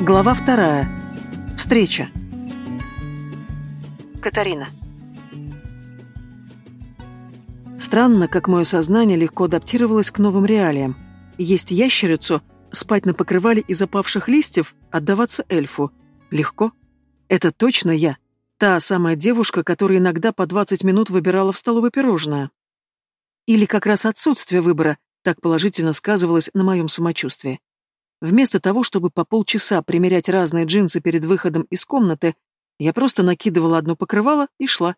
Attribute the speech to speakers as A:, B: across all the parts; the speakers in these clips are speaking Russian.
A: Глава вторая. Встреча. Катарина. Странно, как мое сознание легко адаптировалось к новым реалиям. Есть ящерицу, спать на покрывале из опавших листьев, отдаваться эльфу. Легко. Это точно я. Та самая девушка, которая иногда по 20 минут выбирала в столовой пирожное. Или как раз отсутствие выбора так положительно сказывалось на моем самочувствии. Вместо того, чтобы по полчаса примерять разные джинсы перед выходом из комнаты, я просто накидывала одно покрывало и шла.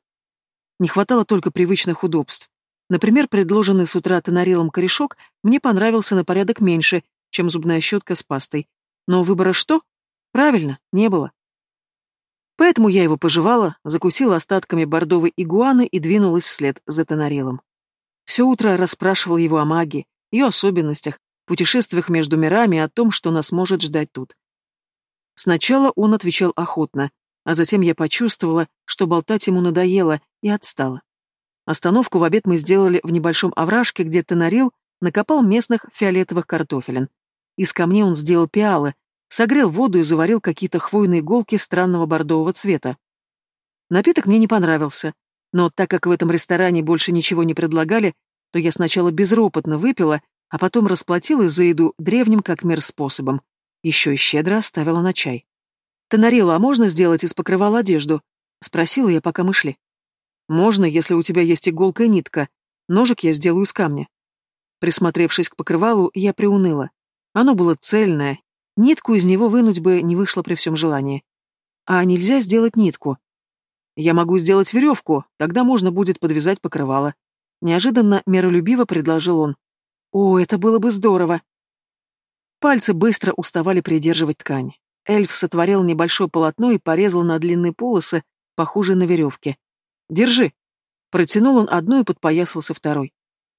A: Не хватало только привычных удобств. Например, предложенный с утра тонарилом корешок мне понравился на порядок меньше, чем зубная щетка с пастой. Но выбора что? Правильно, не было. Поэтому я его пожевала, закусила остатками бордовой игуаны и двинулась вслед за тонарилом. Все утро расспрашивал его о магии, ее особенностях, путешествиях между мирами и о том, что нас может ждать тут. Сначала он отвечал охотно, а затем я почувствовала, что болтать ему надоело, и отстала. Остановку в обед мы сделали в небольшом овражке, где Тонарил накопал местных фиолетовых картофелин. Из камней он сделал пиалы, согрел воду и заварил какие-то хвойные иголки странного бордового цвета. Напиток мне не понравился, но так как в этом ресторане больше ничего не предлагали, то я сначала безропотно выпила, а потом расплатилась за еду древним как мир способом. Еще и щедро оставила на чай. «Тонарила, а можно сделать из покрывала одежду?» — спросила я, пока мы шли. «Можно, если у тебя есть иголка и нитка. Ножик я сделаю из камня». Присмотревшись к покрывалу, я приуныла. Оно было цельное, нитку из него вынуть бы не вышло при всем желании. А нельзя сделать нитку. Я могу сделать веревку, тогда можно будет подвязать покрывало. Неожиданно миролюбиво предложил он. О, это было бы здорово. Пальцы быстро уставали придерживать ткань. Эльф сотворил небольшое полотно и порезал на длинные полосы, похожие на веревки. «Держи!» Протянул он одну и подпоясался второй.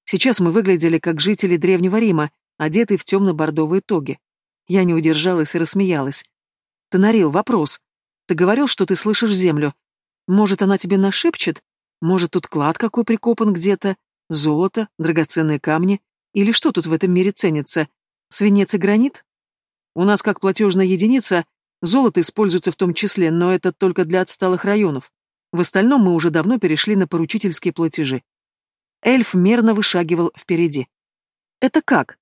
A: Сейчас мы выглядели как жители Древнего Рима, одетые в темно-бордовые тоги. Я не удержалась и рассмеялась. «Тонарил, вопрос. Ты говорил, что ты слышишь землю. Может, она тебе нашепчет? Может, тут клад какой прикопан где-то? Золото, драгоценные камни? Или что тут в этом мире ценится? Свинец и гранит? У нас как платежная единица, золото используется в том числе, но это только для отсталых районов. В остальном мы уже давно перешли на поручительские платежи. Эльф мерно вышагивал впереди. Это как?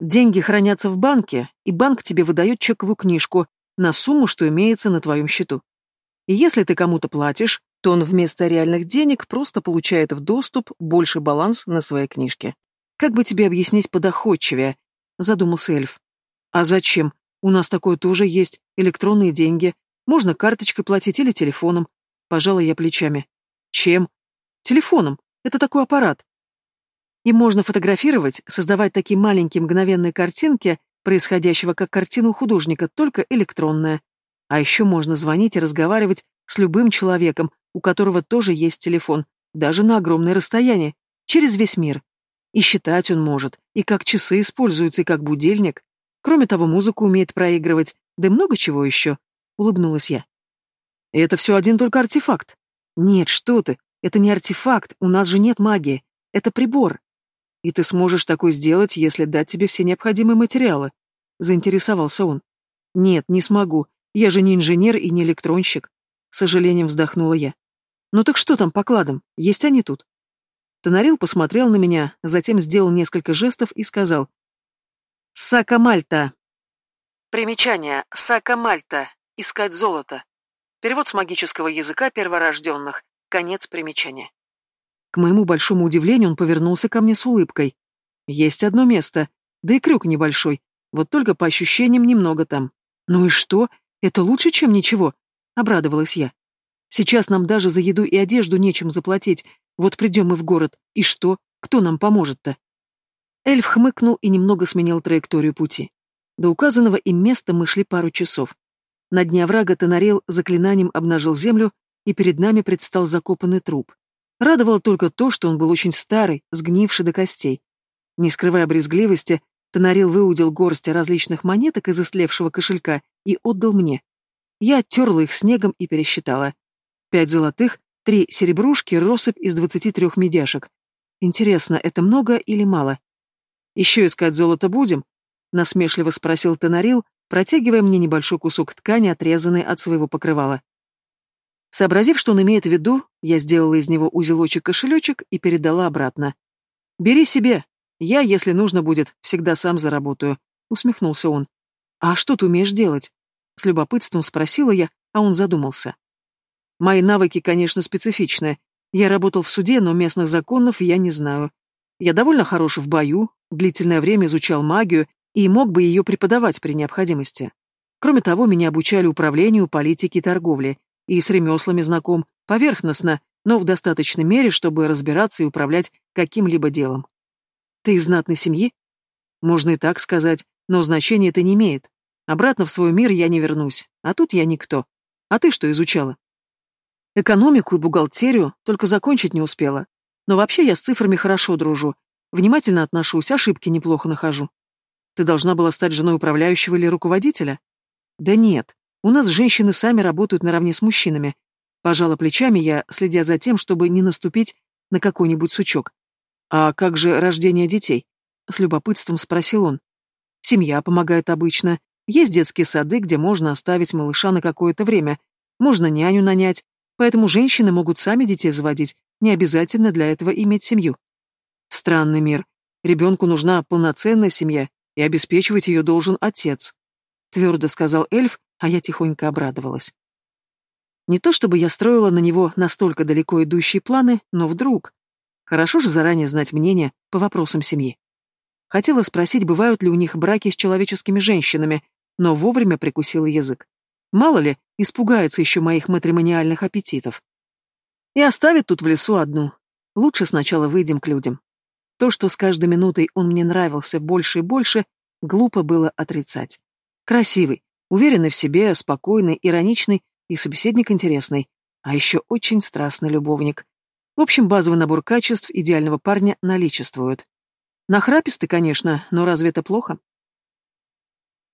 A: Деньги хранятся в банке, и банк тебе выдает чековую книжку на сумму, что имеется на твоем счету. И если ты кому-то платишь, то он вместо реальных денег просто получает в доступ больший баланс на своей книжке. Как бы тебе объяснить подоходчивее? Задумался эльф. А зачем? У нас такое тоже есть. Электронные деньги. Можно карточкой платить или телефоном. Пожалуй, я плечами. Чем? Телефоном. Это такой аппарат. И можно фотографировать, создавать такие маленькие мгновенные картинки, происходящего как картину художника, только электронная. А еще можно звонить и разговаривать с любым человеком, у которого тоже есть телефон, даже на огромное расстояние, через весь мир. И считать он может, и как часы используются, и как будильник. Кроме того, музыку умеет проигрывать, да и много чего еще, — улыбнулась я. И это все один только артефакт. Нет, что ты, это не артефакт, у нас же нет магии. Это прибор. И ты сможешь такой сделать, если дать тебе все необходимые материалы. Заинтересовался он. Нет, не смогу. Я же не инженер и не электронщик. С сожалением вздохнула я. Ну так что там по кладам? Есть они тут? Тонарил посмотрел на меня, затем сделал несколько жестов и сказал. «Сака Мальта!» Примечание. Сака Мальта. Искать золото. Перевод с магического языка перворожденных. Конец примечания. К моему большому удивлению он повернулся ко мне с улыбкой. Есть одно место, да и крюк небольшой, вот только по ощущениям немного там. Ну и что? Это лучше, чем ничего, обрадовалась я. Сейчас нам даже за еду и одежду нечем заплатить, вот придем мы в город, и что? Кто нам поможет-то? Эльф хмыкнул и немного сменил траекторию пути. До указанного им места мы шли пару часов. На дне оврага Тонарел заклинанием обнажил землю, и перед нами предстал закопанный труп. Радовало только то, что он был очень старый, сгнивший до костей. Не скрывая брезгливости, Тонарил выудил горсть различных монеток из истлевшего кошелька и отдал мне. Я оттерла их снегом и пересчитала. Пять золотых, Три серебрушки, россыпь из двадцати трех медяшек. Интересно, это много или мало? Еще искать золото будем? Насмешливо спросил Тонарил, протягивая мне небольшой кусок ткани, отрезанный от своего покрывала. Сообразив, что он имеет в виду, я сделала из него узелочек-кошелечек и передала обратно. «Бери себе. Я, если нужно будет, всегда сам заработаю», — усмехнулся он. «А что ты умеешь делать?» С любопытством спросила я, а он задумался. «Мои навыки, конечно, специфичны. Я работал в суде, но местных законов я не знаю. Я довольно хорош в бою, длительное время изучал магию и мог бы ее преподавать при необходимости. Кроме того, меня обучали управлению, политике и торговле, и с ремеслами знаком, поверхностно, но в достаточной мере, чтобы разбираться и управлять каким-либо делом. Ты из знатной семьи? Можно и так сказать, но значения это не имеет. Обратно в свой мир я не вернусь, а тут я никто. А ты что изучала? Экономику и бухгалтерию только закончить не успела. Но вообще я с цифрами хорошо дружу. Внимательно отношусь, ошибки неплохо нахожу. Ты должна была стать женой управляющего или руководителя? Да нет, у нас женщины сами работают наравне с мужчинами. Пожала плечами я, следя за тем, чтобы не наступить на какой-нибудь сучок. А как же рождение детей? С любопытством спросил он. Семья помогает обычно. Есть детские сады, где можно оставить малыша на какое-то время. Можно няню нанять. Поэтому женщины могут сами детей заводить. Не обязательно для этого иметь семью. Странный мир. Ребенку нужна полноценная семья, и обеспечивать ее должен отец. Твердо сказал эльф, а я тихонько обрадовалась. Не то чтобы я строила на него настолько далеко идущие планы, но вдруг... Хорошо же заранее знать мнение по вопросам семьи. Хотела спросить, бывают ли у них браки с человеческими женщинами, но вовремя прикусила язык. Мало ли, испугается еще моих матримониальных аппетитов. И оставит тут в лесу одну. Лучше сначала выйдем к людям. То, что с каждой минутой он мне нравился больше и больше, глупо было отрицать. Красивый, уверенный в себе, спокойный, ироничный и собеседник интересный, а еще очень страстный любовник. В общем, базовый набор качеств идеального парня наличествует. Нахрапистый, конечно, но разве это плохо?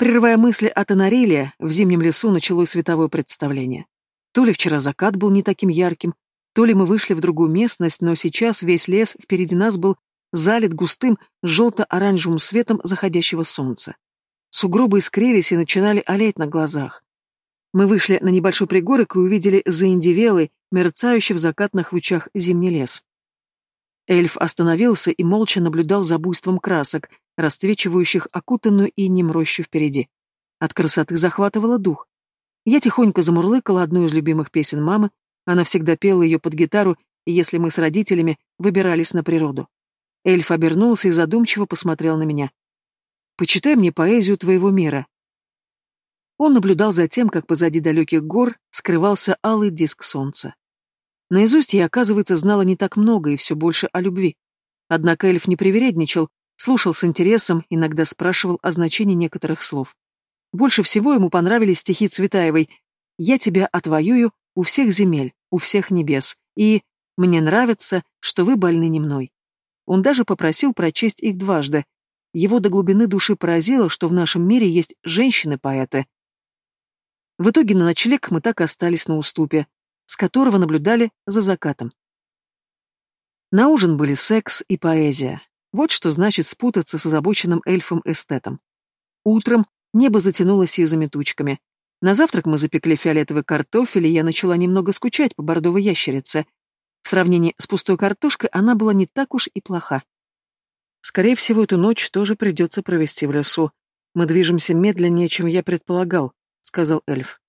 A: Прерывая мысли от Анарелия, в зимнем лесу началось световое представление. То ли вчера закат был не таким ярким, то ли мы вышли в другую местность, но сейчас весь лес впереди нас был залит густым желто-оранжевым светом заходящего солнца. Сугробы искрились и начинали олеть на глазах. Мы вышли на небольшой пригорок и увидели заиндевелый, мерцающий в закатных лучах зимний лес. Эльф остановился и молча наблюдал за буйством красок, расцвечивающих окутанную инем рощу впереди. От красоты захватывало дух. Я тихонько замурлыкала одну из любимых песен мамы, она всегда пела ее под гитару, если мы с родителями выбирались на природу. Эльф обернулся и задумчиво посмотрел на меня. «Почитай мне поэзию твоего мира». Он наблюдал за тем, как позади далеких гор скрывался алый диск солнца. Наизусть я, оказывается, знала не так много и все больше о любви. Однако эльф не привередничал, слушал с интересом, иногда спрашивал о значении некоторых слов. Больше всего ему понравились стихи Цветаевой «Я тебя отвоюю у всех земель, у всех небес» и «Мне нравится, что вы больны не мной». Он даже попросил прочесть их дважды. Его до глубины души поразило, что в нашем мире есть женщины-поэты. В итоге на ночлег мы так остались на уступе, с которого наблюдали за закатом. На ужин были секс и поэзия. Вот что значит спутаться с озабоченным эльфом-эстетом. Утром небо затянулось сизыми тучками. На завтрак мы запекли фиолетовый картофель, и я начала немного скучать по бордовой ящерице, в сравнении с пустой картошкой она была не так уж и плоха. Скорее всего, эту ночь тоже придется провести в лесу. Мы движемся медленнее, чем я предполагал, — сказал эльф.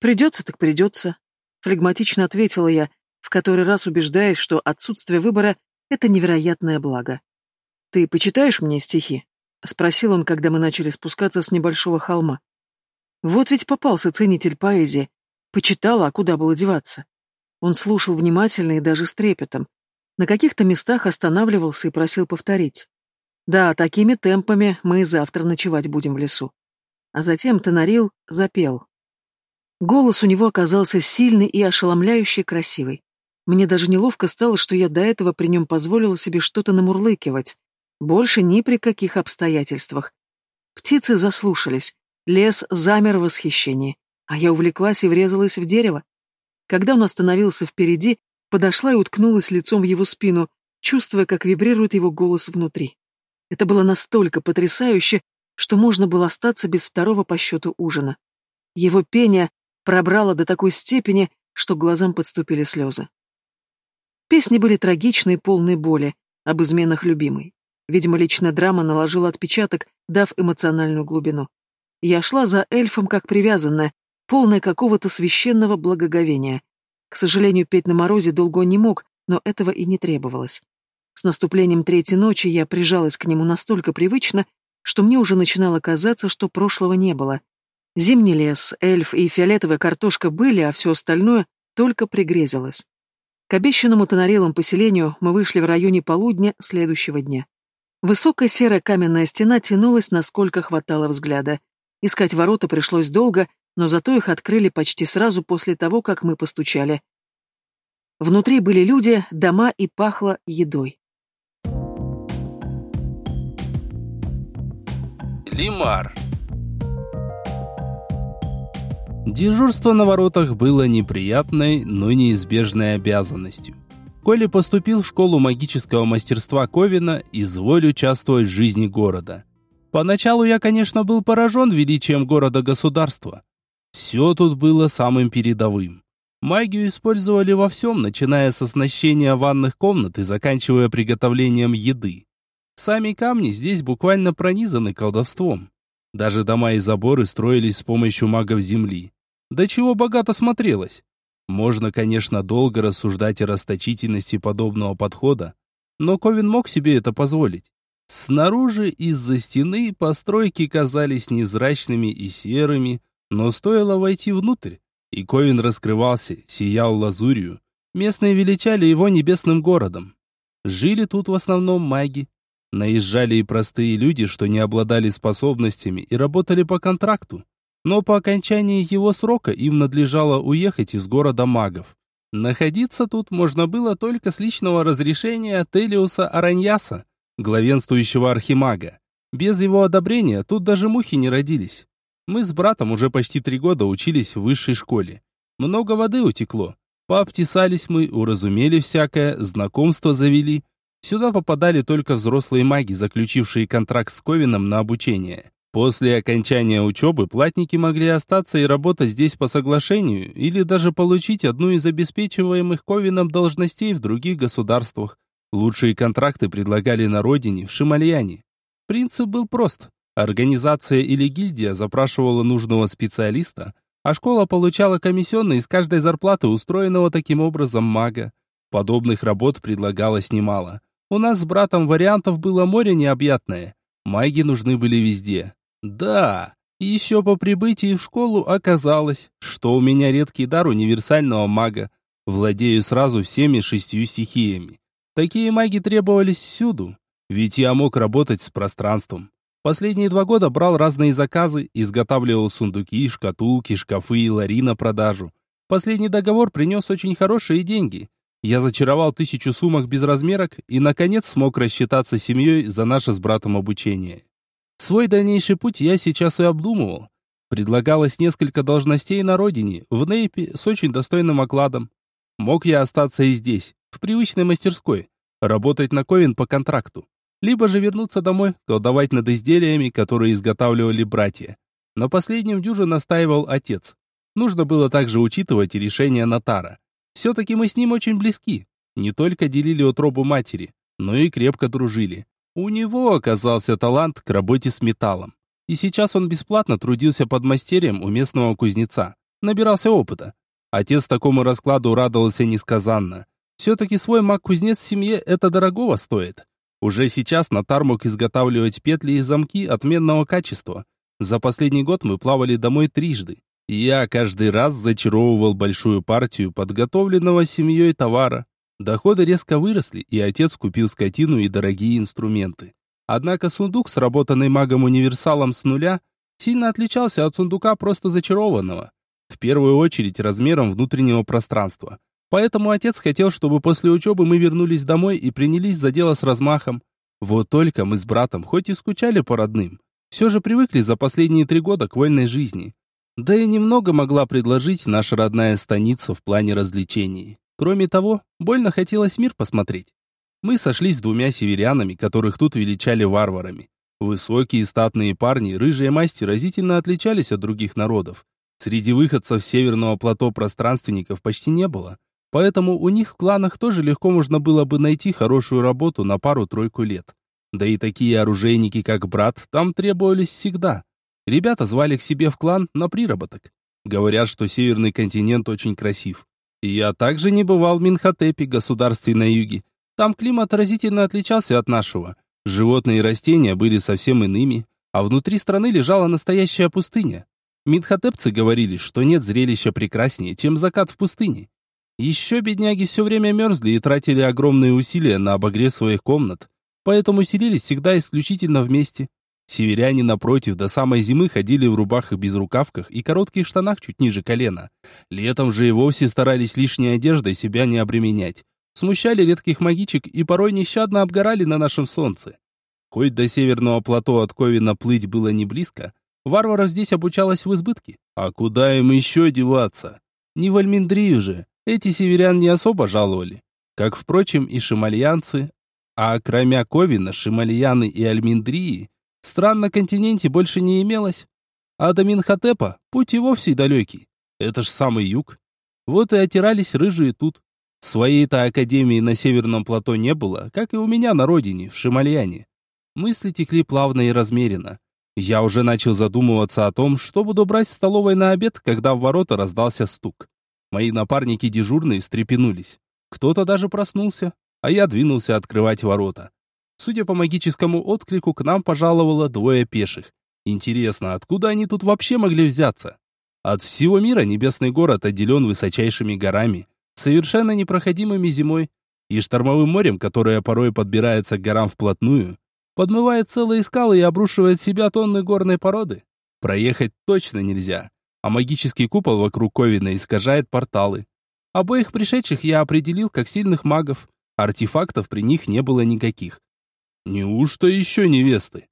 A: Придется так придется, — флегматично ответила я, в который раз убеждаясь, что отсутствие выбора — это невероятное благо. «Ты почитаешь мне стихи?» — спросил он, когда мы начали спускаться с небольшого холма. Вот ведь попался ценитель поэзии. Почитала, а куда было деваться? Он слушал внимательно и даже с трепетом. На каких-то местах останавливался и просил повторить. Да, такими темпами мы и завтра ночевать будем в лесу. А затем Тонарил запел. Голос у него оказался сильный и ошеломляющий красивый. Мне даже неловко стало, что я до этого при нем позволила себе что-то намурлыкивать. Больше ни при каких обстоятельствах. Птицы заслушались, лес замер в восхищении, а я увлеклась и врезалась в дерево. Когда он остановился впереди, подошла и уткнулась лицом в его спину, чувствуя, как вибрирует его голос внутри. Это было настолько потрясающе, что можно было остаться без второго по счету ужина. Его пение пробрало до такой степени, что глазам подступили слезы. Песни были трагичные, полные боли, об изменах любимой. Видимо, личная драма наложила отпечаток, дав эмоциональную глубину. Я шла за эльфом как привязанная, полная какого-то священного благоговения. К сожалению, петь на морозе долго не мог, но этого и не требовалось. С наступлением третьей ночи я прижалась к нему настолько привычно, что мне уже начинало казаться, что прошлого не было. Зимний лес, эльф и фиолетовая картошка были, а все остальное только пригрезилось. К обещанному тонарелам поселению мы вышли в районе полудня следующего дня. Высокая серая каменная стена тянулась, насколько хватало взгляда. Искать ворота пришлось долго, но зато их открыли почти сразу после того, как мы постучали. Внутри были люди, дома и пахло едой.
B: Лимар Дежурство на воротах было неприятной, но неизбежной обязанностью. Коли поступил в школу магического мастерства Ковина, изволь участвовать в жизни города. Поначалу я, конечно, был поражен величием города-государства. Все тут было самым передовым. Магию использовали во всем, начиная с оснащения ванных комнат и заканчивая приготовлением еды. Сами камни здесь буквально пронизаны колдовством. Даже дома и заборы строились с помощью магов земли. До чего богато смотрелось. Можно, конечно, долго рассуждать о расточительности подобного подхода, но Ковин мог себе это позволить. Снаружи из-за стены постройки казались невзрачными и серыми, но стоило войти внутрь, и Ковин раскрывался, сиял лазурью. Местные величали его небесным городом. Жили тут в основном маги. Наезжали и простые люди, что не обладали способностями и работали по контракту но по окончании его срока им надлежало уехать из города магов. Находиться тут можно было только с личного разрешения Телиуса Араньяса, главенствующего архимага. Без его одобрения тут даже мухи не родились. Мы с братом уже почти три года учились в высшей школе. Много воды утекло. Пообтесались мы, уразумели всякое, знакомство завели. Сюда попадали только взрослые маги, заключившие контракт с Ковином на обучение. После окончания учебы платники могли остаться и работать здесь по соглашению или даже получить одну из обеспечиваемых Ковином должностей в других государствах. Лучшие контракты предлагали на родине, в Шимальяне. Принцип был прост. Организация или гильдия запрашивала нужного специалиста, а школа получала комиссионные из каждой зарплаты устроенного таким образом мага. Подобных работ предлагалось немало. У нас с братом вариантов было море необъятное. Маги нужны были везде. Да, еще по прибытии в школу оказалось, что у меня редкий дар универсального мага. Владею сразу всеми шестью стихиями. Такие маги требовались всюду, ведь я мог работать с пространством. Последние два года брал разные заказы, изготавливал сундуки, шкатулки, шкафы и лари на продажу. Последний договор принес очень хорошие деньги. Я зачаровал тысячу сумок без размерок и, наконец, смог рассчитаться семьей за наше с братом обучение. Свой дальнейший путь я сейчас и обдумывал. Предлагалось несколько должностей на родине, в Нейпе, с очень достойным окладом. Мог я остаться и здесь, в привычной мастерской, работать на Ковен по контракту. Либо же вернуться домой, колдовать над изделиями, которые изготавливали братья. На последнем дюже настаивал отец. Нужно было также учитывать и решение Натара. Все-таки мы с ним очень близки. Не только делили утробу матери, но и крепко дружили. У него оказался талант к работе с металлом. И сейчас он бесплатно трудился под мастерием у местного кузнеца. Набирался опыта. Отец такому раскладу радовался несказанно. Все-таки свой маг-кузнец в семье это дорогого стоит. Уже сейчас Натар мог изготавливать петли и замки отменного качества. За последний год мы плавали домой трижды. Я каждый раз зачаровывал большую партию подготовленного семьей товара. Доходы резко выросли, и отец купил скотину и дорогие инструменты. Однако сундук, сработанный магом-универсалом с нуля, сильно отличался от сундука просто зачарованного. В первую очередь размером внутреннего пространства. Поэтому отец хотел, чтобы после учебы мы вернулись домой и принялись за дело с размахом. Вот только мы с братом, хоть и скучали по родным, все же привыкли за последние три года к вольной жизни. Да и немного могла предложить наша родная станица в плане развлечений. Кроме того, больно хотелось мир посмотреть. Мы сошлись с двумя северянами, которых тут величали варварами. Высокие статные парни, рыжие масти разительно отличались от других народов. Среди выходцев северного плато пространственников почти не было, поэтому у них в кланах тоже легко можно было бы найти хорошую работу на пару-тройку лет. Да и такие оружейники, как брат, там требовались всегда. Ребята звали к себе в клан на приработок. Говорят, что северный континент очень красив. Я также не бывал в Минхотепе, на юге. Там климат разительно отличался от нашего. Животные и растения были совсем иными, а внутри страны лежала настоящая пустыня. Минхотепцы говорили, что нет зрелища прекраснее, чем закат в пустыне. Еще бедняги все время мерзли и тратили огромные усилия на обогрев своих комнат, поэтому селились всегда исключительно вместе. Северяне, напротив, до самой зимы ходили в рубахах без рукавках и коротких штанах чуть ниже колена. Летом же и вовсе старались лишней одеждой себя не обременять. Смущали редких магичек и порой нещадно обгорали на нашем солнце. Хоть до северного плато от Ковина плыть было не близко, варваров здесь обучалось в избытке. А куда им еще деваться? Не в Альминдрию же. Эти северян не особо жаловали. Как, впрочем, и шимальянцы, а кроме Ковина, Шимальяны и Альминдрии, стран на континенте больше не имелось. А до Минхотепа путь и вовсе далекий. Это ж самый юг. Вот и отирались рыжие тут. Своей-то академии на северном плато не было, как и у меня на родине, в Шимальяне. Мысли текли плавно и размеренно. Я уже начал задумываться о том, что буду брать в столовой на обед, когда в ворота раздался стук. Мои напарники дежурные встрепенулись. Кто-то даже проснулся а я двинулся открывать ворота. Судя по магическому отклику, к нам пожаловало двое пеших. Интересно, откуда они тут вообще могли взяться? От всего мира небесный город отделен высочайшими горами, совершенно непроходимыми зимой, и штормовым морем, которое порой подбирается к горам вплотную, подмывает целые скалы и обрушивает в себя тонны горной породы. Проехать точно нельзя, а магический купол вокруг Ковина искажает порталы. Обоих пришедших я определил как сильных магов, Артефактов при них не было никаких. Неужто еще невесты?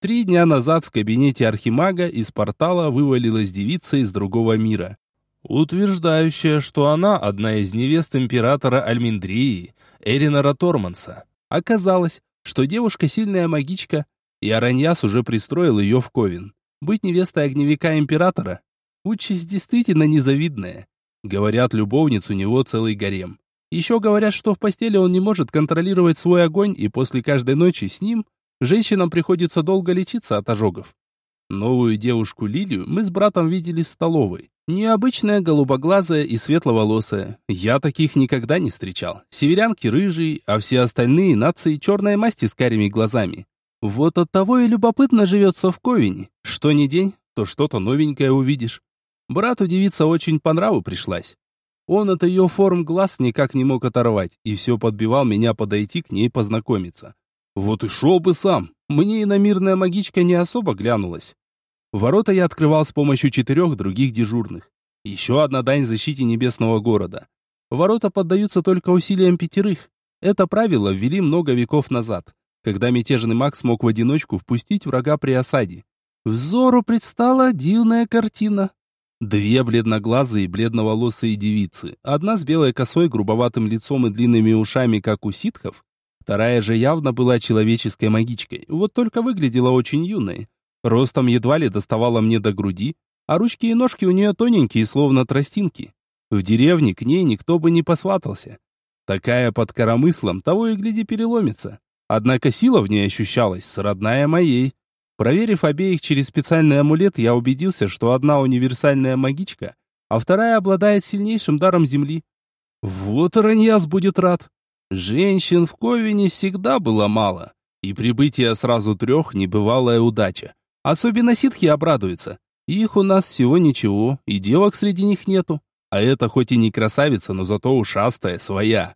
B: Три дня назад в кабинете архимага из портала вывалилась девица из другого мира, утверждающая, что она одна из невест императора Альминдрии, Эринора Торманса. Оказалось, что девушка сильная магичка, и Араньяс уже пристроил ее в Ковен. Быть невестой огневика императора – участь действительно незавидная. Говорят, любовниц у него целый гарем. Еще говорят, что в постели он не может контролировать свой огонь, и после каждой ночи с ним женщинам приходится долго лечиться от ожогов. Новую девушку Лилию мы с братом видели в столовой. Необычная, голубоглазая и светловолосая. Я таких никогда не встречал. Северянки рыжие, а все остальные нации черной масти с карими глазами. Вот от того и любопытно живется в Ковине. Что ни день, то что-то новенькое увидишь. Брату девица очень по нраву пришлась. Он от ее форм глаз никак не мог оторвать, и все подбивал меня подойти к ней познакомиться. Вот и шел бы сам, мне иномирная магичка не особо глянулась. Ворота я открывал с помощью четырех других дежурных. Еще одна дань защите небесного города. Ворота поддаются только усилиям пятерых. Это правило ввели много веков назад, когда мятежный маг смог в одиночку впустить врага при осаде. Взору предстала дивная картина. Две бледноглазые, бледноволосые девицы. Одна с белой косой, грубоватым лицом и длинными ушами, как у ситхов. Вторая же явно была человеческой магичкой, вот только выглядела очень юной. Ростом едва ли доставала мне до груди, а ручки и ножки у нее тоненькие, словно тростинки. В деревне к ней никто бы не посватался. Такая под коромыслом, того и гляди переломится. Однако сила в ней ощущалась, родная моей. Проверив обеих через специальный амулет, я убедился, что одна универсальная магичка, а вторая обладает сильнейшим даром земли. Вот Раньяс будет рад. Женщин в Ковине всегда было мало, и прибытие сразу трех – небывалая удача. Особенно ситхи обрадуются. Их у нас всего ничего, и девок среди них нету. А это хоть и не красавица, но зато ушастая, своя.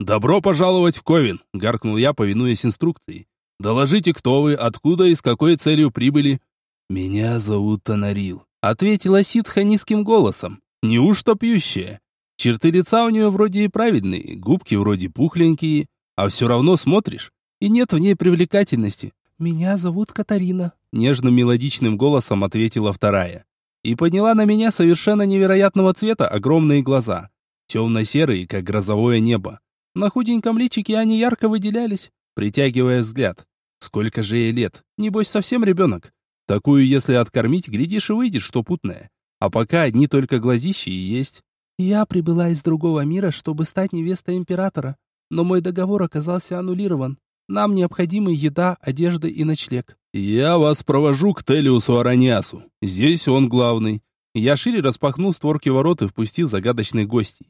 B: «Добро пожаловать в Ковен!» – гаркнул я, повинуясь инструкции. Доложите, кто вы, откуда и с какой целью прибыли?» «Меня зовут Танарил», — ответила ситха низким голосом. «Неужто пьющая? Черты лица у нее вроде и правильные, губки вроде пухленькие, а все равно смотришь, и нет в ней привлекательности. «Меня зовут Катарина», — нежным мелодичным голосом ответила вторая. И подняла на меня совершенно невероятного цвета огромные глаза, темно-серые, как грозовое небо. На худеньком личике они ярко выделялись, притягивая взгляд. Сколько же ей лет? Небось, совсем ребенок. Такую, если откормить, глядишь и выйдет, что путное. А пока одни только глазищи и есть.
C: Я прибыла из другого мира, чтобы стать невестой императора, но мой договор оказался аннулирован. Нам необходимы еда, одежда и ночлег.
B: Я вас провожу к Телиусу Араниасу. Здесь он главный. Я шире распахнул створки ворот и впустил загадочных гостей.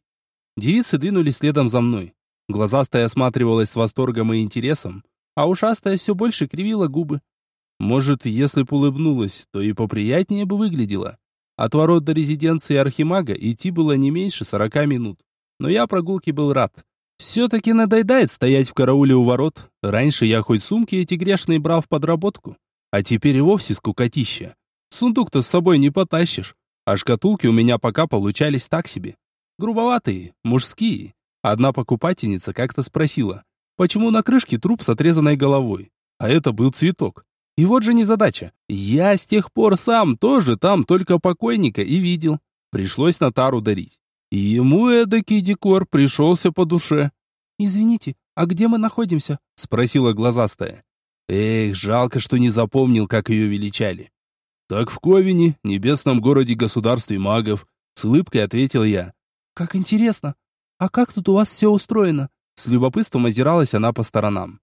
B: Девицы двинулись следом за мной. Глазастая осматривалась с восторгом и интересом, а ушастая все больше кривила губы. Может, если б улыбнулась, то и поприятнее бы выглядела. От ворот до резиденции Архимага идти было не меньше сорока минут. Но я прогулки был рад. Все-таки надоедает стоять в карауле у ворот. Раньше я хоть сумки эти грешные брал в подработку, а теперь и вовсе скукотища. Сундук-то с собой не потащишь, а шкатулки у меня пока получались так себе. Грубоватые, мужские. Одна покупательница как-то спросила, почему на крышке труп с отрезанной головой, а это был цветок. И вот же незадача. Я с тех пор сам тоже там только покойника и видел. Пришлось нотару дарить. И ему эдакий декор пришелся по душе.
C: «Извините, а где мы находимся?»
B: — спросила глазастая. Эх, жалко, что не запомнил, как ее величали. «Так в Ковине, небесном городе-государстве магов», — с улыбкой ответил я.
C: «Как интересно! А как тут у вас все устроено?»
B: С любопытством озиралась она по сторонам.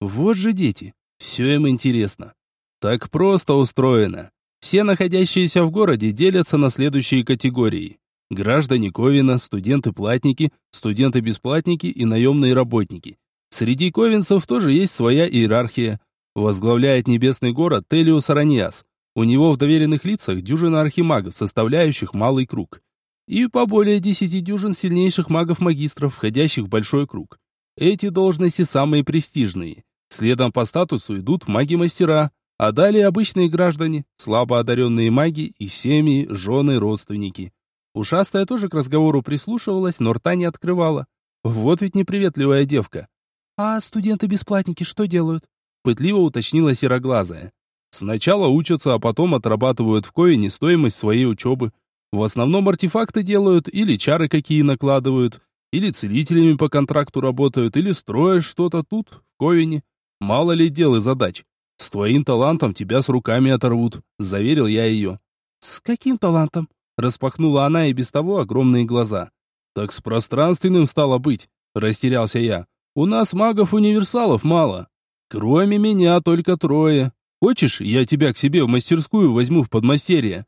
B: «Вот же дети, все им интересно. Так просто устроено. Все находящиеся в городе делятся на следующие категории. Граждане Ковина, студенты-платники, студенты-бесплатники и наемные работники. Среди ковенцев тоже есть своя иерархия. Возглавляет небесный город Телиус Араниас. У него в доверенных лицах дюжина архимагов, составляющих малый круг. И по более десяти дюжин сильнейших магов-магистров, входящих в большой круг. Эти должности самые престижные. Следом по статусу идут маги-мастера, а далее обычные граждане, слабо одаренные маги, их семьи, жены, родственники. Ушастая тоже к разговору прислушивалась, но рта не открывала. Вот ведь неприветливая девка.
C: «А студенты-бесплатники что делают?»
B: Пытливо уточнила сероглазая. Сначала учатся, а потом отрабатывают в коине стоимость своей учебы. В основном артефакты делают, или чары какие накладывают, или целителями по контракту работают, или строят что-то тут, в коине. Мало ли дел и задач. С твоим талантом тебя с руками оторвут, заверил я ее.
C: С каким талантом?
B: Распахнула она и без того огромные глаза. Так с пространственным стало быть, растерялся я. У нас магов-универсалов мало. Кроме меня только трое. Хочешь, я тебя к себе в мастерскую возьму в подмастерье?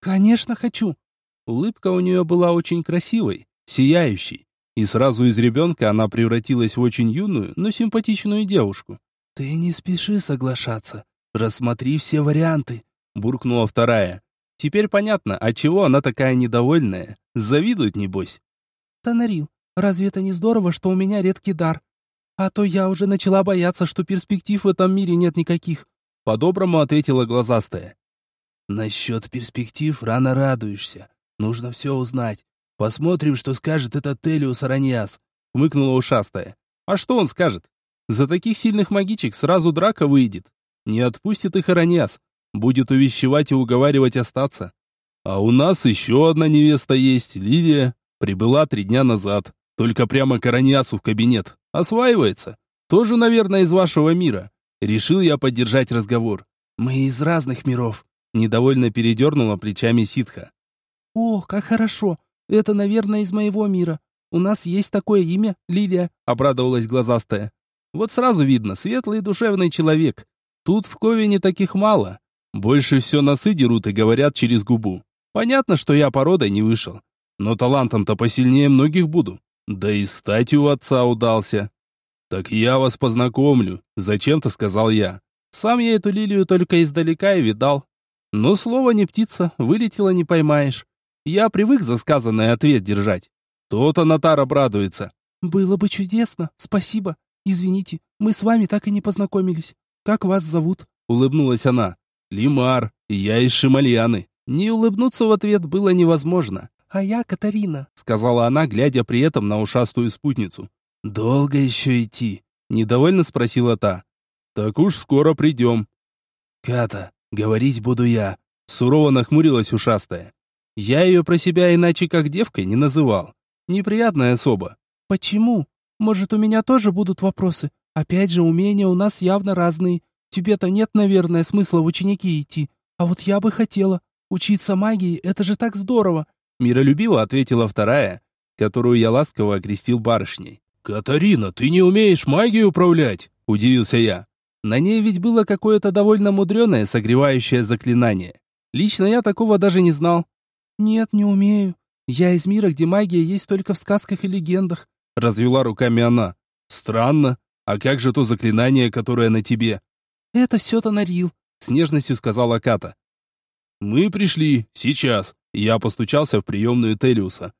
C: Конечно, хочу.
B: Улыбка у нее была очень красивой, сияющей. И сразу из ребенка она превратилась в очень юную, но симпатичную девушку.
C: «Ты не спеши соглашаться. Рассмотри все варианты», — буркнула вторая.
B: Теперь понятно, отчего она такая недовольная. Завидует, небось.
C: «Тонарил, разве это не здорово, что у меня редкий дар? А то я уже начала бояться, что перспектив в этом мире нет никаких», —
B: по-доброму ответила глазастая.
C: «Насчет перспектив рано радуешься. Нужно все узнать. Посмотрим, что скажет этот Телиус Араньяс», —
B: хмыкнула ушастая. «А что он скажет? За таких сильных магичек сразу драка выйдет. Не отпустит их Араньяс. Будет увещевать и уговаривать остаться. А у нас еще одна невеста есть, Лилия. Прибыла три дня назад. Только прямо к Араньясу в кабинет. Осваивается. Тоже, наверное, из вашего мира. Решил я поддержать разговор.
C: Мы из разных миров.
B: Недовольно передернула плечами ситха.
C: О, как хорошо. Это, наверное, из моего мира. У нас есть такое имя, Лилия.
B: Обрадовалась глазастая. Вот сразу видно, светлый и душевный человек. Тут в Ковине таких мало. Больше все носы дерут и говорят через губу. Понятно, что я породой не вышел. Но талантом-то посильнее многих буду. Да и стать у отца удался. Так я вас познакомлю, зачем-то сказал я. Сам я эту лилию только издалека и видал. Но слово не птица, вылетело не поймаешь. Я привык за сказанный ответ держать. То-то Натар обрадуется.
C: Было бы чудесно, спасибо. «Извините, мы с вами так и не познакомились. Как вас зовут?»
B: Улыбнулась она. «Лимар, я из Шимальяны». Не улыбнуться в ответ было невозможно.
C: «А я Катарина», —
B: сказала она, глядя при этом на ушастую спутницу.
C: «Долго еще идти?»
B: — недовольно спросила та. «Так уж скоро придем».
C: «Ката, говорить буду я», —
B: сурово нахмурилась ушастая. Я ее про себя иначе как девкой не называл. Неприятная особа.
C: «Почему?» Может, у меня тоже будут вопросы? Опять же, умения у нас явно разные. Тебе-то нет, наверное, смысла в ученики идти. А вот я бы хотела. Учиться магии — это же так здорово!»
B: Миролюбиво ответила вторая, которую я ласково окрестил барышней. «Катарина, ты не умеешь магией управлять?» — удивился я. На ней ведь было какое-то довольно мудреное согревающее заклинание. Лично я такого даже не знал.
C: «Нет, не умею. Я из мира, где магия есть только в сказках и легендах», —
B: развела руками она. «Странно. А как же то заклинание, которое на тебе?»
C: «Это все Тонарил», —
B: с нежностью сказала Ката. «Мы пришли. Сейчас». Я постучался в приемную Телиуса.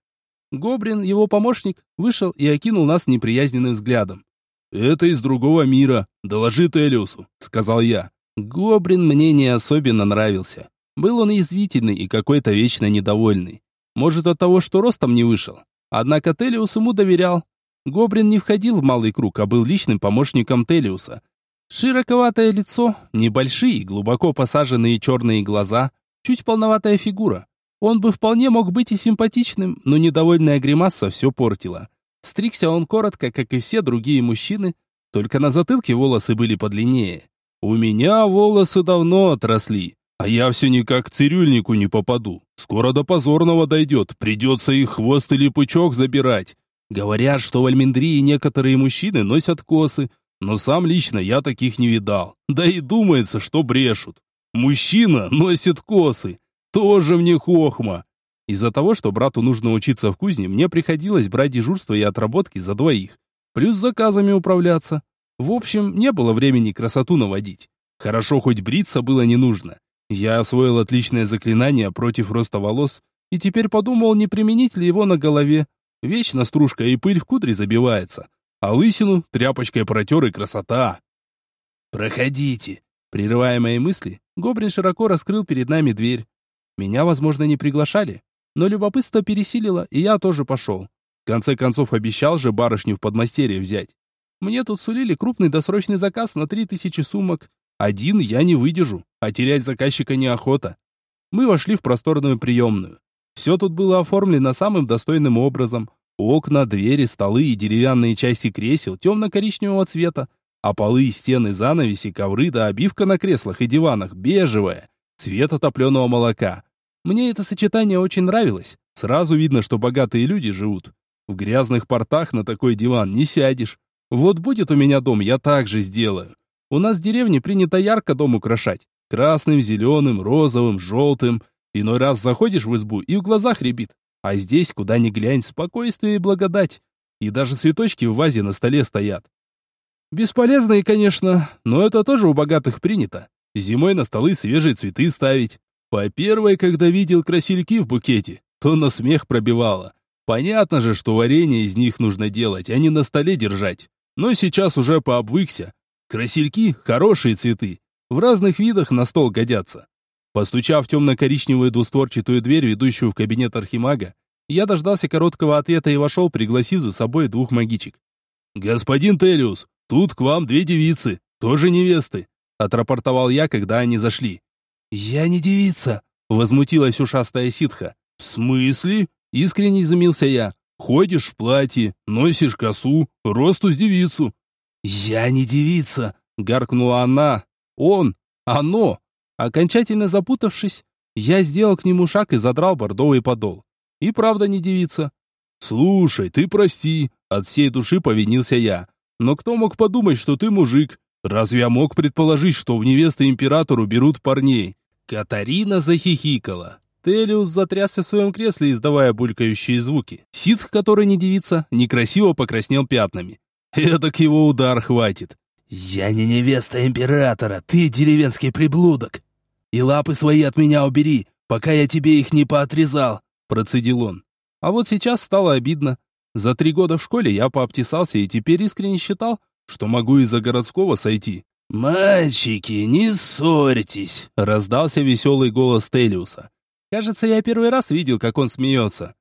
B: Гобрин, его помощник, вышел и окинул нас неприязненным взглядом. «Это из другого мира. Доложи Телиусу», — сказал я. Гобрин мне не особенно нравился. Был он язвительный и какой-то вечно недовольный. Может, от того, что ростом не вышел. Однако Телиус ему доверял. Гобрин не входил в малый круг, а был личным помощником Телиуса. Широковатое лицо, небольшие, глубоко посаженные черные глаза, Чуть полноватая фигура. Он бы вполне мог быть и симпатичным, но недовольная гримаса все портила. Стригся он коротко, как и все другие мужчины, только на затылке волосы были подлиннее. У меня волосы давно отросли, а я все никак к цирюльнику не попаду. Скоро до позорного дойдет, придется их хвост или пучок забирать. Говорят, что в Альмендрии некоторые мужчины носят косы, но сам лично я таких не видал. Да и думается, что брешут. Мужчина носит косы. Тоже мне хохма. Из-за того, что брату нужно учиться в кузне, мне приходилось брать дежурство и отработки за двоих. Плюс заказами управляться. В общем, не было времени красоту наводить. Хорошо, хоть бриться было не нужно. Я освоил отличное заклинание против роста волос и теперь подумал, не применить ли его на голове. Вечно стружка и пыль в кудре забивается. А лысину тряпочкой протер и красота. «Проходите», Прерывая мои мысли, Гоблин широко раскрыл перед нами дверь. Меня, возможно, не приглашали, но любопытство пересилило, и я тоже пошел. В конце концов, обещал же барышню в подмастерье взять. Мне тут сулили крупный досрочный заказ на три тысячи сумок. Один я не выдержу, а терять заказчика неохота. Мы вошли в просторную приемную. Все тут было оформлено самым достойным образом. Окна, двери, столы и деревянные части кресел темно-коричневого цвета, а полы, стены, занавеси, ковры да обивка на креслах и диванах бежевая, цвета топленого молока. Мне это сочетание очень нравилось. Сразу видно, что богатые люди живут. В грязных портах на такой диван не сядешь. Вот будет у меня дом, я так же сделаю. У нас в деревне принято ярко дом украшать. Красным, зеленым, розовым, желтым. Иной раз заходишь в избу и в глазах рябит. А здесь, куда ни глянь, спокойствие и благодать. И даже цветочки в вазе на столе стоят. Бесполезные, конечно, но это тоже у богатых принято. Зимой на столы свежие цветы ставить. По первой, когда видел красильки в букете, то на смех пробивало. Понятно же, что варенье из них нужно делать, а не на столе держать. Но сейчас уже пообвыкся. Красильки — хорошие цветы. В разных видах на стол годятся. Постучав в темно-коричневую двустворчатую дверь, ведущую в кабинет архимага, я дождался короткого ответа и вошел, пригласив за собой двух магичек. «Господин Телиус, Тут к вам две девицы, тоже невесты, отрапортовал я, когда они зашли. Я не девица, возмутилась ушастая ситха. В смысле? Искренне изумился я. Ходишь в платье, носишь косу, росту с девицу. Я не девица, гаркнула она. Он, оно. Окончательно запутавшись, я сделал к нему шаг и задрал бордовый подол. И правда не девица. Слушай, ты прости, от всей души повинился я. Но кто мог подумать, что ты мужик? Разве я мог предположить, что в невесты императору берут парней? Катарина захихикала. Телиус затрясся в своем кресле, издавая булькающие звуки. Ситх, который не девица, некрасиво покраснел пятнами. Эдак его удар хватит. «Я не невеста императора, ты деревенский приблудок. И лапы свои от меня убери, пока я тебе их не поотрезал», процедил он. А вот сейчас стало обидно. За три года в школе я пообтесался и теперь искренне считал, что могу из-за городского сойти. «Мальчики, не ссорьтесь!» — раздался веселый голос Телиуса. Кажется, я первый раз видел, как он смеется.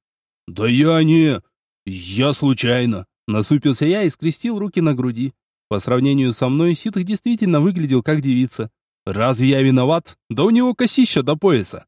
B: «Да я не... Я случайно!» Насупился я и скрестил руки на груди. По сравнению со мной, Ситх действительно выглядел как девица. Разве я виноват? Да у него косища до пояса.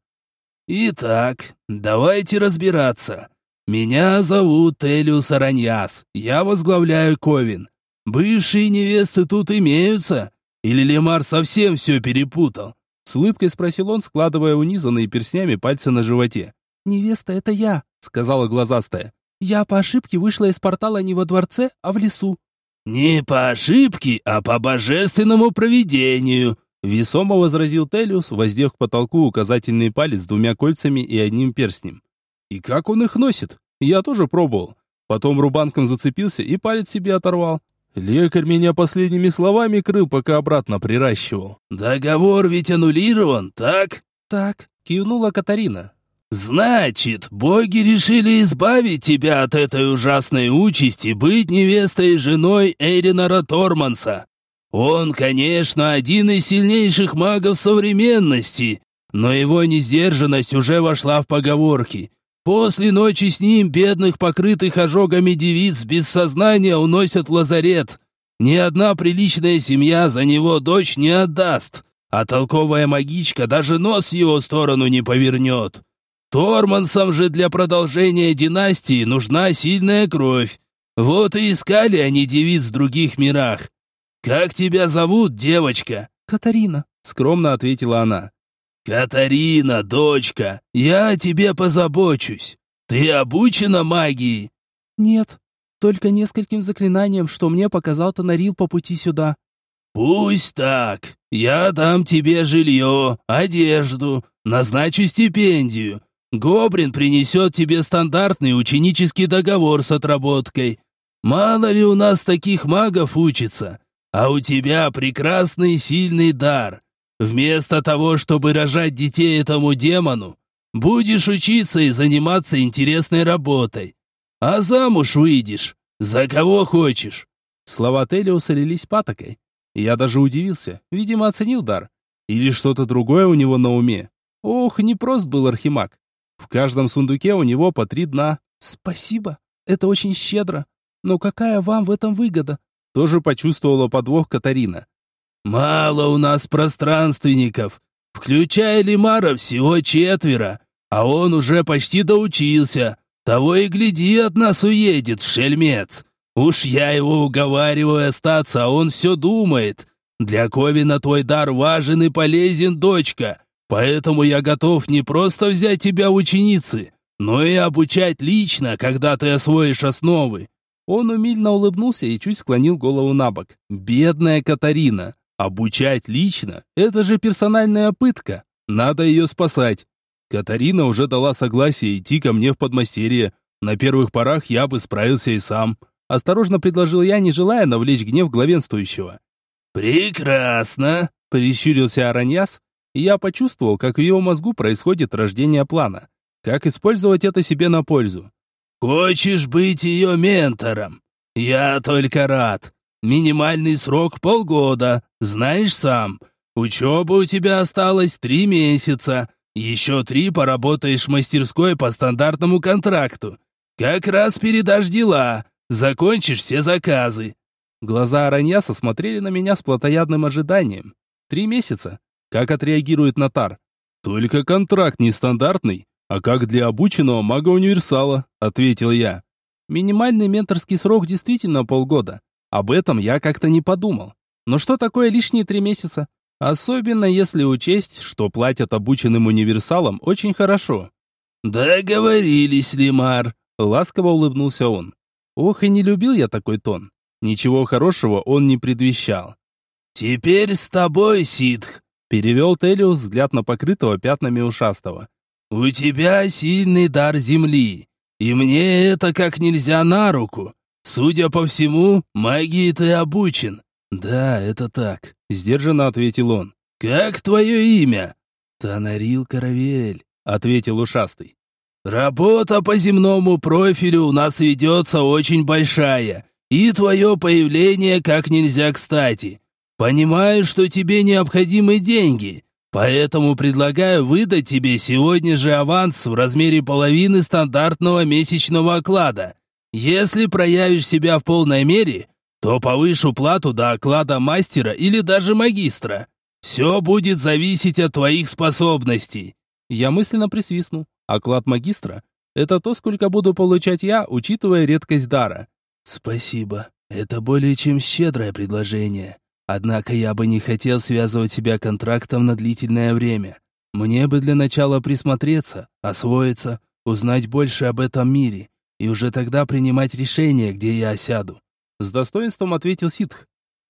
B: «Итак, давайте разбираться. «Меня зовут Элиус Араньяс. Я возглавляю Ковин. Бывшие невесты тут имеются? Или Лемар совсем все перепутал?»
C: С улыбкой спросил он, складывая унизанные перстнями пальцы на животе. «Невеста, это я», — сказала глазастая. «Я по ошибке вышла из портала не во дворце, а в лесу».
B: «Не по ошибке, а по божественному провидению», — весомо возразил Телиус, воздев к потолку указательный палец с двумя кольцами и одним перстнем. «И как он их носит? Я тоже пробовал. Потом рубанком зацепился и палец себе оторвал. Лекарь меня последними словами крыл, пока обратно приращивал. «Договор ведь аннулирован, так?»
C: «Так», — кивнула Катарина.
B: «Значит, боги решили избавить тебя от этой ужасной участи быть невестой и женой Эринора Торманса. Он, конечно, один из сильнейших магов современности, но его несдержанность уже вошла в поговорки. После ночи с ним бедных, покрытых ожогами девиц без сознания уносят в лазарет. Ни одна приличная семья за него дочь не отдаст, а толковая магичка даже нос в его сторону не повернет. Тормансам же для продолжения династии нужна сильная кровь. Вот и искали они девиц в других мирах. «Как тебя зовут, девочка?»
C: «Катарина», — скромно ответила она.
B: «Катарина, дочка, я о тебе позабочусь. Ты обучена магии?»
C: «Нет, только нескольким заклинаниям, что мне показал Тонарил по пути сюда».
B: «Пусть так. Я дам тебе жилье, одежду, назначу стипендию. Гобрин принесет тебе стандартный ученический договор с отработкой. Мало ли у нас таких магов учится, а у тебя прекрасный сильный дар. Вместо того, чтобы рожать детей этому демону, будешь учиться и заниматься интересной работой. А замуж выйдешь, за кого хочешь».
C: Слова Телиуса лились патокой. Я даже удивился, видимо, оценил дар. Или что-то другое у него на уме. Ох, не прост был архимаг. В каждом сундуке у него по три дна. «Спасибо, это очень щедро. Но какая вам в этом выгода?» Тоже почувствовала подвох Катарина.
B: «Мало у нас пространственников, включая Лимара всего четверо, а он уже почти доучился. Того и гляди, от нас уедет, шельмец. Уж я его уговариваю остаться, а он все думает. Для Ковина твой дар важен и полезен, дочка, поэтому я готов не просто взять тебя в ученицы, но и обучать лично, когда ты освоишь основы».
C: Он умильно улыбнулся и чуть склонил голову на бок. «Бедная Катарина! Обучать лично – это же персональная пытка. Надо ее спасать. Катарина уже дала согласие идти ко мне в подмастерье. На первых порах я бы справился и сам. Осторожно предложил я, не желая навлечь гнев главенствующего.
B: «Прекрасно!»
C: – прищурился Араньяс, и я почувствовал, как в его мозгу происходит рождение плана. Как использовать это себе на пользу.
B: «Хочешь быть ее ментором? Я только рад. Минимальный срок полгода, знаешь сам. Учеба у тебя осталось три месяца. Еще три поработаешь в мастерской по стандартному контракту. Как раз передашь дела, закончишь все заказы».
C: Глаза Араньяса смотрели на меня с плотоядным ожиданием. Три месяца. Как отреагирует Натар? Только контракт нестандартный, а как для обученного мага-универсала, ответил я. Минимальный менторский срок действительно полгода. Об этом я как-то не подумал. Но что такое лишние три месяца? Особенно если учесть, что платят обученным универсалам очень хорошо.
B: «Договорились, Лимар», — ласково улыбнулся он.
C: Ох, и не любил я такой тон. Ничего хорошего он не предвещал.
B: «Теперь с тобой, Ситх», — перевел Телиус взгляд на покрытого пятнами ушастого. «У тебя сильный дар земли, и мне это как нельзя на руку. Судя по всему, магии ты обучен.
C: Да, это так, сдержанно ответил он.
B: Как твое имя?
C: Танарил Каравель, ответил ушастый.
B: Работа по земному профилю у нас ведется очень большая, и твое появление как нельзя кстати. Понимаю, что тебе необходимы деньги, поэтому предлагаю выдать тебе сегодня же аванс в размере половины стандартного месячного оклада. Если проявишь себя в полной мере, то повышу плату до оклада мастера или даже магистра. Все будет зависеть от твоих способностей».
C: Я мысленно присвистнул. Оклад магистра — это то, сколько буду получать я, учитывая редкость дара.
B: «Спасибо, Это более чем щедрое предложение. Однако я бы не хотел связывать себя контрактом на длительное время. Мне бы для начала присмотреться, освоиться, узнать больше об этом мире и уже тогда принимать решение, где я осяду.
D: С достоинством ответил Ситх.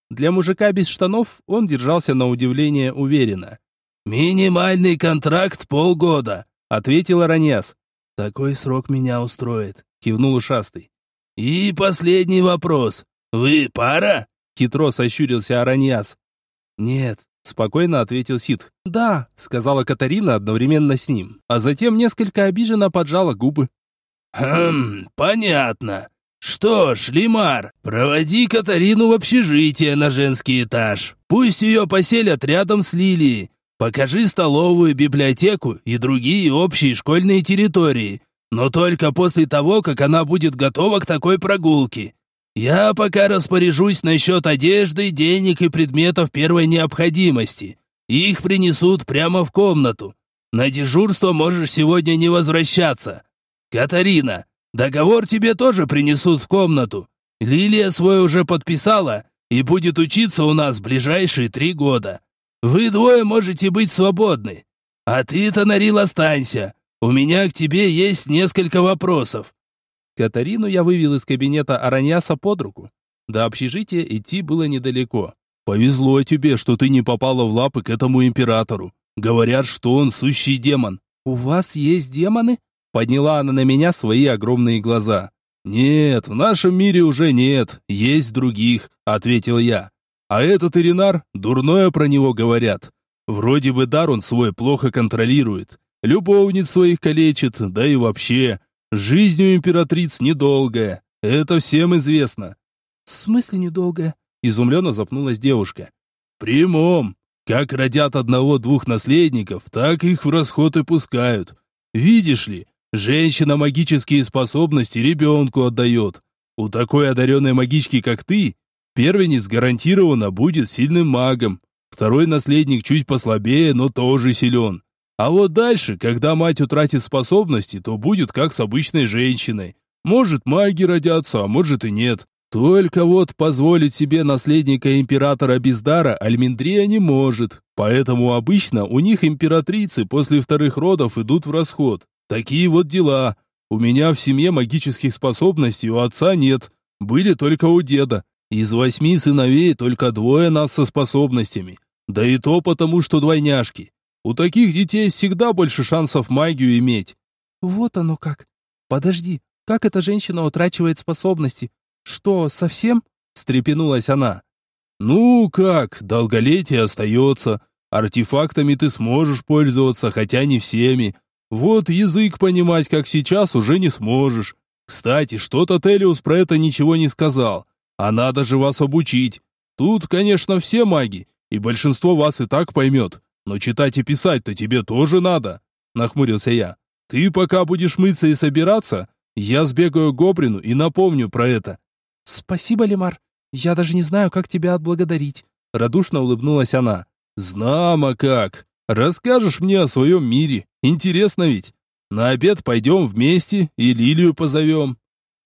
D: Для мужика без штанов он держался на удивление уверенно.
B: «Минимальный контракт полгода», — ответил Араньяс.
D: «Такой срок меня устроит», — кивнул ушастый.
B: «И последний вопрос. Вы пара?»
D: — хитро сощурился Араньяс.
B: «Нет», — спокойно ответил Ситх.
D: «Да», — сказала Катарина одновременно с ним, а затем несколько обиженно поджала губы.
B: «Хм, понятно. Что ж, Лимар, проводи Катарину в общежитие на женский этаж. Пусть ее поселят рядом с Лилией. Покажи столовую, библиотеку и другие общие школьные территории. Но только после того, как она будет готова к такой прогулке. Я пока распоряжусь насчет одежды, денег и предметов первой необходимости. Их принесут прямо в комнату. На дежурство можешь сегодня не возвращаться. Катарина, договор тебе тоже принесут в комнату. Лилия свой уже подписала и будет учиться у нас ближайшие три года. Вы двое можете быть свободны. А ты, Тонарил, останься. У меня к тебе есть несколько вопросов.
D: Катарину я вывел из кабинета Араньяса под руку. До общежития идти было недалеко.
B: «Повезло тебе, что ты не попала в лапы к этому императору. Говорят, что он сущий демон».
D: «У вас есть демоны?» Подняла она на меня свои огромные глаза.
B: «Нет, в нашем мире уже нет, есть других», — ответил я. «А этот Иринар, дурное про него говорят. Вроде бы дар он свой плохо контролирует, любовниц своих калечит, да и вообще. Жизнь у императриц недолгая, это всем известно».
D: «В смысле недолгая?» — изумленно запнулась девушка.
B: «Прямом. Как родят одного-двух наследников, так их в расход и пускают. Видишь ли, Женщина магические способности ребенку отдает. У такой одаренной магички, как ты, первенец гарантированно будет сильным магом. Второй наследник чуть послабее, но тоже силен. А вот дальше, когда мать утратит способности, то будет как с обычной женщиной. Может, маги родятся, а может и нет. Только вот позволить себе наследника императора без дара Альминдрия не может. Поэтому обычно у них императрицы после вторых родов идут в расход. Такие вот дела. У меня в семье магических способностей у отца нет. Были только у деда. Из восьми сыновей только двое нас со способностями. Да и то потому, что двойняшки. У таких детей всегда больше шансов магию иметь.
D: Вот оно как. Подожди, как эта женщина утрачивает способности? Что, совсем? Встрепенулась она.
B: Ну как, долголетие остается. Артефактами ты сможешь пользоваться, хотя не всеми. Вот язык понимать, как сейчас, уже не сможешь. Кстати, что-то Телиус про это ничего не сказал. А надо же вас обучить. Тут, конечно, все маги, и большинство вас и так поймет. Но читать и писать-то тебе тоже надо, нахмурился я. Ты пока будешь мыться и собираться, я сбегаю к Гобрину и напомню про это.
D: Спасибо, Лемар. Я даже не знаю, как тебя отблагодарить. Радушно улыбнулась она.
B: Знамо как. Расскажешь мне о своем мире. Интересно ведь. На обед пойдем вместе и Лилию позовем».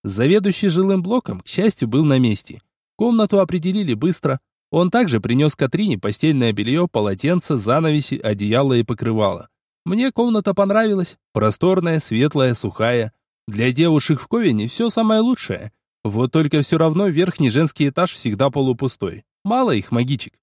D: Заведующий жилым блоком, к счастью, был на месте. Комнату определили быстро. Он также принес Катрине постельное белье, полотенце, занавеси, одеяло и покрывало. Мне комната понравилась. Просторная, светлая, сухая. Для девушек в Ковине все самое лучшее. Вот только все равно верхний женский этаж всегда полупустой. Мало их магичек.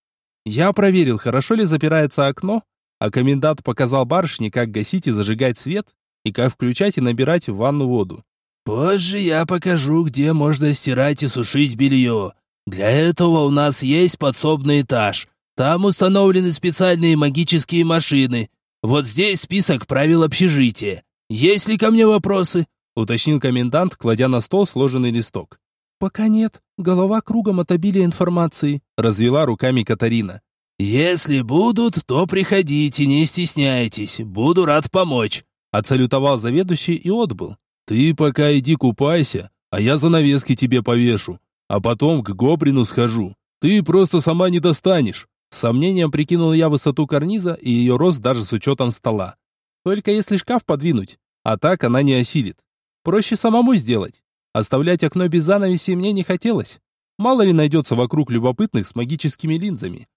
D: Я проверил, хорошо ли запирается окно, а комендант показал барышне, как гасить и зажигать свет, и как включать и набирать в ванну воду.
B: «Позже я покажу, где можно стирать и сушить белье. Для этого у нас есть подсобный этаж. Там установлены специальные магические машины. Вот здесь список правил общежития. Есть ли ко мне вопросы?»
D: уточнил комендант, кладя на стол сложенный листок. «Пока нет. Голова кругом от обилия информации», — развела руками Катарина.
B: «Если будут, то приходите, не стесняйтесь, буду рад помочь», —
D: отсалютовал заведующий и отбыл.
B: «Ты пока иди купайся, а я занавески тебе повешу, а потом к Гобрину схожу. Ты просто сама не достанешь».
D: С сомнением прикинул я высоту карниза и ее рост даже с учетом стола. Только если шкаф подвинуть, а так она не осилит. Проще самому сделать. Оставлять окно без занавеси мне не хотелось.
B: Мало ли найдется вокруг любопытных с магическими линзами.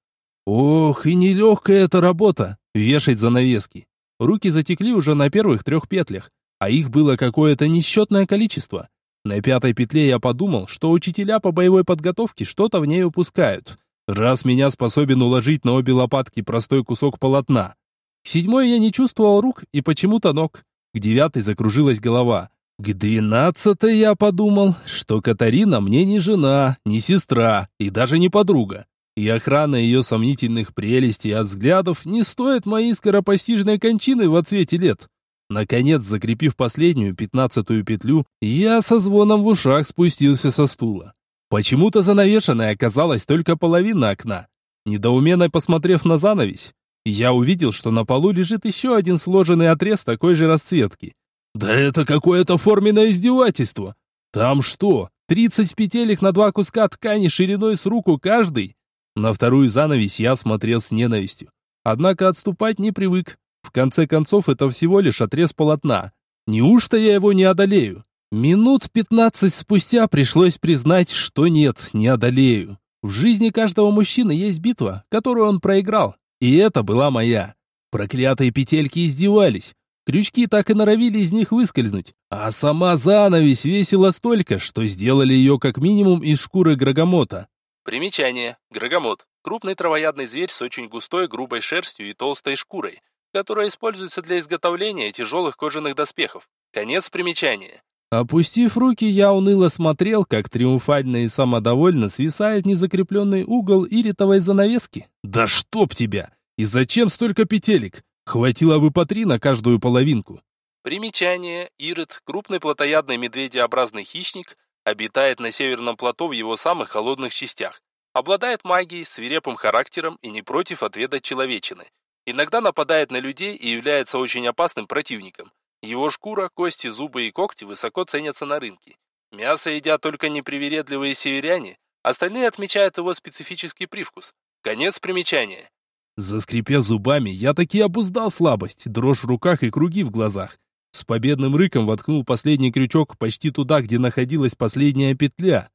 B: Ох, и нелегкая эта работа — вешать занавески. Руки затекли уже на первых трех петлях, а их было какое-то несчетное количество. На пятой петле я подумал, что учителя по боевой подготовке что-то в ней упускают. Раз меня способен уложить на обе лопатки простой кусок полотна. К седьмой я не чувствовал рук и почему-то ног. К девятой закружилась голова. К двенадцатой я подумал, что Катарина мне не жена, не сестра и даже не подруга. И охрана ее сомнительных прелестей от взглядов не стоит моей скоропостижной кончины в отсвете лет. Наконец, закрепив последнюю, пятнадцатую петлю, я со звоном в ушах спустился со стула. Почему-то занавешенной оказалась только половина окна. Недоуменно посмотрев на занавесь, я увидел, что на полу лежит еще один сложенный отрез такой же расцветки. Да это какое-то форменное издевательство. Там что, тридцать петелек на два куска ткани шириной с руку каждый? На вторую занавесь я смотрел с ненавистью. Однако отступать не привык. В конце концов, это всего лишь отрез полотна. Неужто я его не одолею? Минут пятнадцать спустя пришлось признать, что нет, не одолею. В жизни каждого мужчины есть битва, которую он проиграл. И это была моя. Проклятые петельки издевались. Крючки так и норовили из них выскользнуть. А сама занавесь весила столько, что сделали ее как минимум из шкуры грагомота.
C: Примечание. Грагомот. Крупный травоядный зверь с очень густой, грубой шерстью и толстой шкурой, которая используется для изготовления тяжелых кожаных доспехов. Конец примечания.
B: Опустив руки, я уныло смотрел, как триумфально и самодовольно свисает незакрепленный угол иритовой занавески. «Да чтоб тебя! И зачем столько петелек? Хватило бы по три на каждую половинку».
C: Примечание. Ирит – крупный плотоядный медведеобразный хищник, Обитает на северном плато в его самых холодных частях. Обладает магией, свирепым характером и не против отведать человечины. Иногда нападает на людей и является очень опасным противником. Его шкура, кости, зубы и когти высоко ценятся на рынке. Мясо едят только непривередливые северяне, остальные отмечают его специфический привкус. Конец примечания.
B: Заскрипев зубами, я таки обуздал слабость, дрожь в руках и круги в глазах. С победным рыком воткнул последний крючок почти туда, где находилась последняя петля.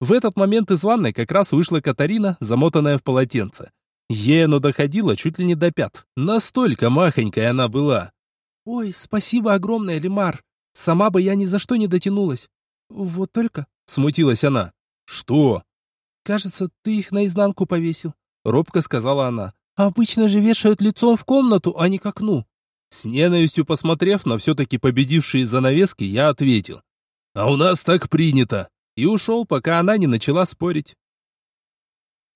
B: В этот момент из ванной как раз вышла Катарина, замотанная в полотенце. Ей оно доходило чуть ли не до пят. Настолько махонькая она была. «Ой, спасибо огромное, Лемар. Сама бы я ни за что не дотянулась. Вот только...» — смутилась она. «Что?» «Кажется, ты их наизнанку повесил», — робко сказала она. «Обычно же вешают лицом в комнату, а не к окну». С ненавистью посмотрев на все-таки победившие занавески, я ответил. «А у нас так принято!» И ушел, пока она не начала спорить.